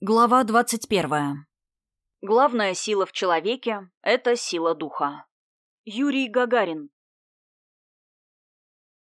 Глава 21. Главная сила в человеке — это сила духа. Юрий Гагарин.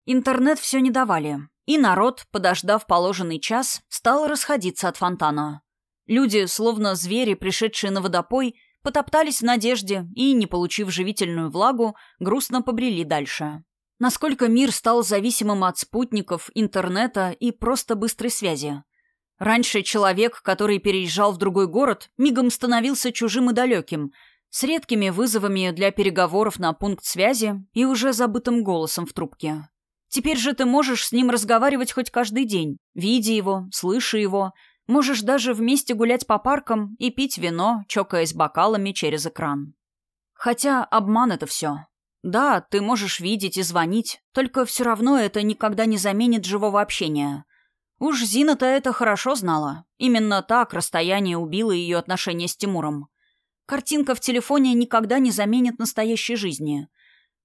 Интернет все не давали, и народ, подождав положенный час, стал расходиться от фонтана. Люди, словно звери, пришедшие на водопой, потоптались в надежде и, не получив живительную влагу, грустно побрели дальше. Насколько мир стал зависимым от спутников, интернета и просто быстрой связи — Раньше человек, который переезжал в другой город, мигом становился чужим и далеким, с редкими вызовами для переговоров на пункт связи и уже забытым голосом в трубке. Теперь же ты можешь с ним разговаривать хоть каждый день, видя его, слыша его, можешь даже вместе гулять по паркам и пить вино, чокаясь бокалами через экран. Хотя обман это все. Да, ты можешь видеть и звонить, только все равно это никогда не заменит живого общения – Уж Зина-то это хорошо знала. Именно так расстояние убило ее отношения с Тимуром. Картинка в телефоне никогда не заменит настоящей жизни.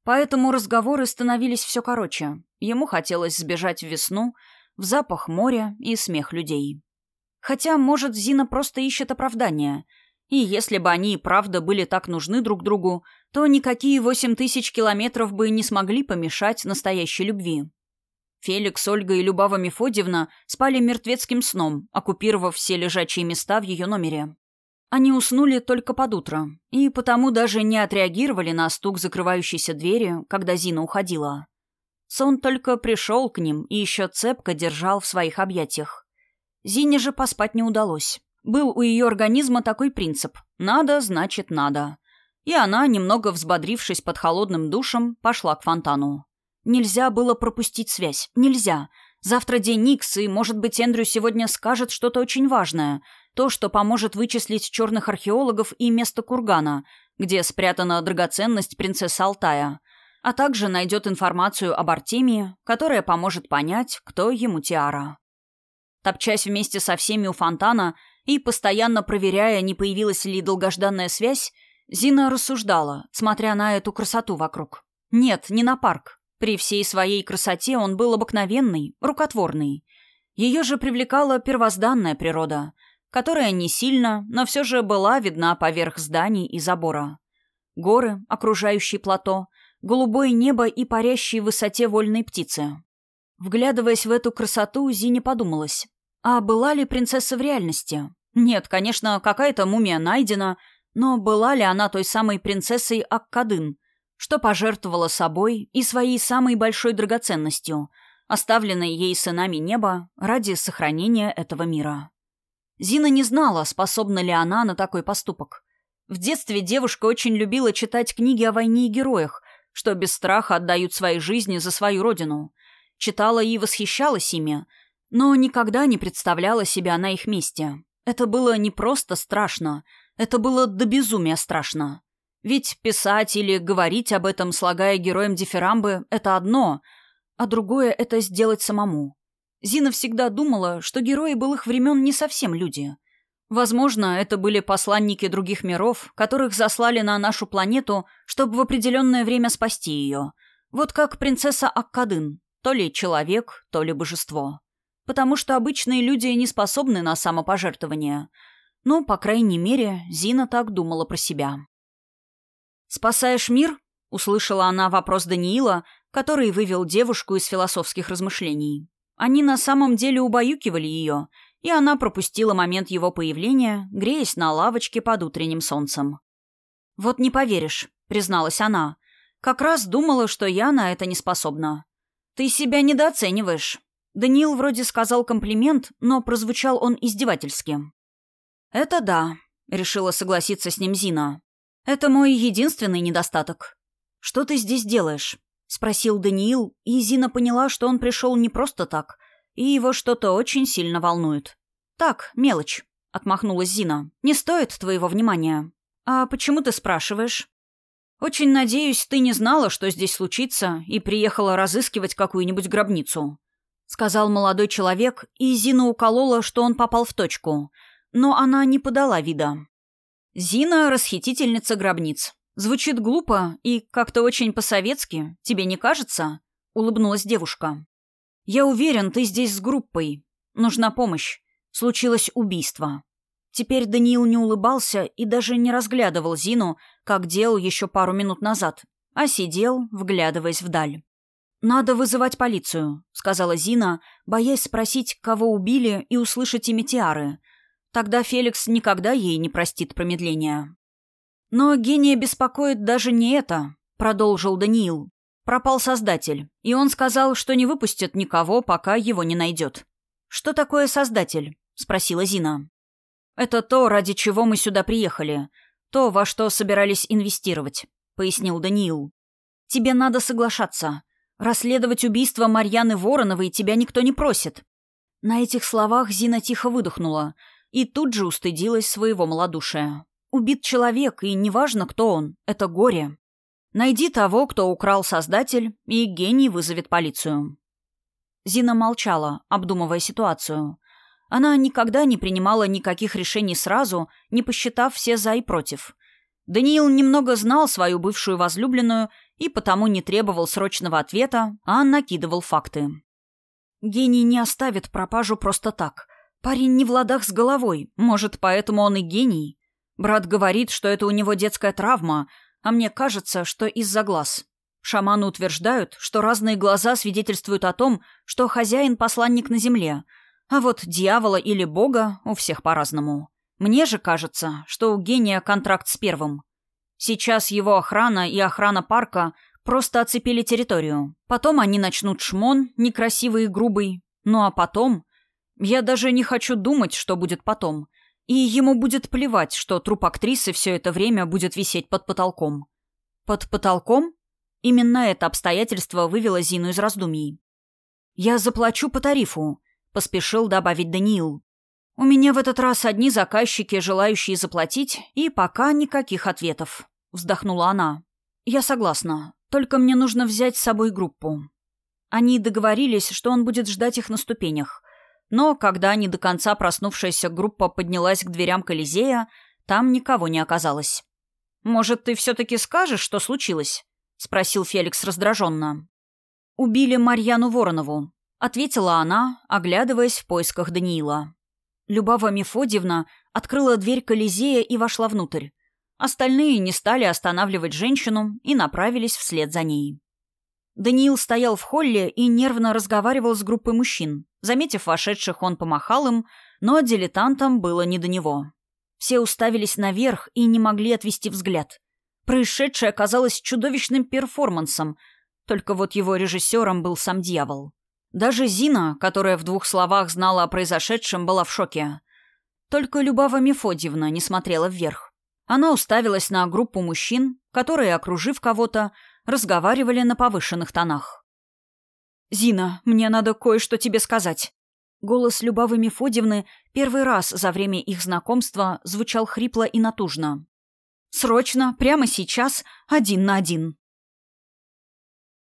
Поэтому разговоры становились все короче. Ему хотелось сбежать в весну, в запах моря и смех людей. Хотя, может, Зина просто ищет оправдания. И если бы они и правда были так нужны друг другу, то никакие восемь тысяч километров бы не смогли помешать настоящей любви. Феликс, Ольга и Любава Мефодьевна спали мертвецким сном, оккупировав все лежачие места в ее номере. Они уснули только под утро, и потому даже не отреагировали на стук закрывающейся двери, когда Зина уходила. Сон только пришел к ним и еще цепко держал в своих объятиях. Зине же поспать не удалось. Был у ее организма такой принцип «надо, значит, надо». И она, немного взбодрившись под холодным душем, пошла к фонтану. Нельзя было пропустить связь. Нельзя. Завтра день Никс, и, может быть, Эндрю сегодня скажет что-то очень важное. То, что поможет вычислить черных археологов и место кургана, где спрятана драгоценность принцессы Алтая. А также найдет информацию об Артемии, которая поможет понять, кто ему Тиара. Топчась вместе со всеми у фонтана и постоянно проверяя, не появилась ли долгожданная связь, Зина рассуждала, смотря на эту красоту вокруг. Нет, не на парк, при всей своей красоте он был обыкновенный, рукотворный. Ее же привлекала первозданная природа, которая не сильно, но все же была видна поверх зданий и забора. Горы, окружающие плато, голубое небо и парящие в высоте вольные птицы. Вглядываясь в эту красоту, Зине подумалась, а была ли принцесса в реальности? Нет, конечно, какая-то мумия найдена, но была ли она той самой принцессой Аккадын, что пожертвовала собой и своей самой большой драгоценностью, оставленной ей сынами неба ради сохранения этого мира. Зина не знала, способна ли она на такой поступок. В детстве девушка очень любила читать книги о войне и героях, что без страха отдают свои жизни за свою родину. Читала и восхищалась ими, но никогда не представляла себя на их месте. Это было не просто страшно, это было до безумия страшно. Ведь писать или говорить об этом, слагая героям дифирамбы, это одно, а другое — это сделать самому. Зина всегда думала, что герои былых времен не совсем люди. Возможно, это были посланники других миров, которых заслали на нашу планету, чтобы в определенное время спасти ее. Вот как принцесса Аккадын, то ли человек, то ли божество. Потому что обычные люди не способны на самопожертвование. Ну, по крайней мере, Зина так думала про себя. «Спасаешь мир?» — услышала она вопрос Даниила, который вывел девушку из философских размышлений. Они на самом деле убаюкивали ее, и она пропустила момент его появления, греясь на лавочке под утренним солнцем. «Вот не поверишь», — призналась она. «Как раз думала, что я на это не способна. Ты себя недооцениваешь». Даниил вроде сказал комплимент, но прозвучал он издевательски. «Это да», — решила согласиться с ним Зина. Это мой единственный недостаток. Что ты здесь делаешь? Спросил Даниил, и Зина поняла, что он пришел не просто так, и его что-то очень сильно волнует. Так, мелочь, отмахнулась Зина. Не стоит твоего внимания. А почему ты спрашиваешь? Очень надеюсь, ты не знала, что здесь случится, и приехала разыскивать какую-нибудь гробницу. Сказал молодой человек, и Зина уколола, что он попал в точку. Но она не подала вида. Зина — расхитительница гробниц. Звучит глупо и как-то очень по-советски, тебе не кажется?» — улыбнулась девушка. «Я уверен, ты здесь с группой. Нужна помощь. Случилось убийство». Теперь Даниил не улыбался и даже не разглядывал Зину, как делал еще пару минут назад, а сидел, вглядываясь вдаль. «Надо вызывать полицию», — сказала Зина, боясь спросить, кого убили, и услышать имя Тиары. Тогда Феликс никогда ей не простит промедления. «Но гения беспокоит даже не это», — продолжил Даниил. «Пропал Создатель, и он сказал, что не выпустит никого, пока его не найдет». «Что такое Создатель?» — спросила Зина. «Это то, ради чего мы сюда приехали. То, во что собирались инвестировать», — пояснил Даниил. «Тебе надо соглашаться. Расследовать убийство Марьяны Вороновой тебя никто не просит». На этих словах Зина тихо выдохнула и тут же устыдилась своего малодушия. Убит человек, и неважно, кто он, это горе. Найди того, кто украл Создатель, и гений вызовет полицию. Зина молчала, обдумывая ситуацию. Она никогда не принимала никаких решений сразу, не посчитав все «за» и «против». Даниил немного знал свою бывшую возлюбленную и потому не требовал срочного ответа, а накидывал факты. Гений не оставит пропажу просто так. Парень не в ладах с головой, может, поэтому он и гений. Брат говорит, что это у него детская травма, а мне кажется, что из-за глаз. Шаманы утверждают, что разные глаза свидетельствуют о том, что хозяин – посланник на земле, а вот дьявола или бога у всех по-разному. Мне же кажется, что у гения контракт с первым. Сейчас его охрана и охрана парка просто оцепили территорию. Потом они начнут шмон, некрасивый и грубый. Ну а потом... Я даже не хочу думать, что будет потом – и ему будет плевать, что труп актрисы все это время будет висеть под потолком. Под потолком? Именно это обстоятельство вывело Зину из раздумий. «Я заплачу по тарифу», — поспешил добавить Даниил. «У меня в этот раз одни заказчики, желающие заплатить, и пока никаких ответов», — вздохнула она. «Я согласна. Только мне нужно взять с собой группу». Они договорились, что он будет ждать их на ступенях — но когда не до конца проснувшаяся группа поднялась к дверям Колизея, там никого не оказалось. «Может, ты все-таки скажешь, что случилось?» — спросил Феликс раздраженно. «Убили Марьяну Воронову», — ответила она, оглядываясь в поисках Даниила. Любава Мефодьевна открыла дверь Колизея и вошла внутрь. Остальные не стали останавливать женщину и направились вслед за ней. Даниил стоял в холле и нервно разговаривал с группой мужчин. Заметив вошедших, он помахал им, но дилетантам было не до него. Все уставились наверх и не могли отвести взгляд. Происшедшее оказалось чудовищным перформансом, только вот его режиссером был сам дьявол. Даже Зина, которая в двух словах знала о произошедшем, была в шоке. Только Любава Мефодьевна не смотрела вверх. Она уставилась на группу мужчин, которые, окружив кого-то, разговаривали на повышенных тонах. «Зина, мне надо кое-что тебе сказать». Голос Любавы Мефодьевны первый раз за время их знакомства звучал хрипло и натужно. «Срочно, прямо сейчас, один на один».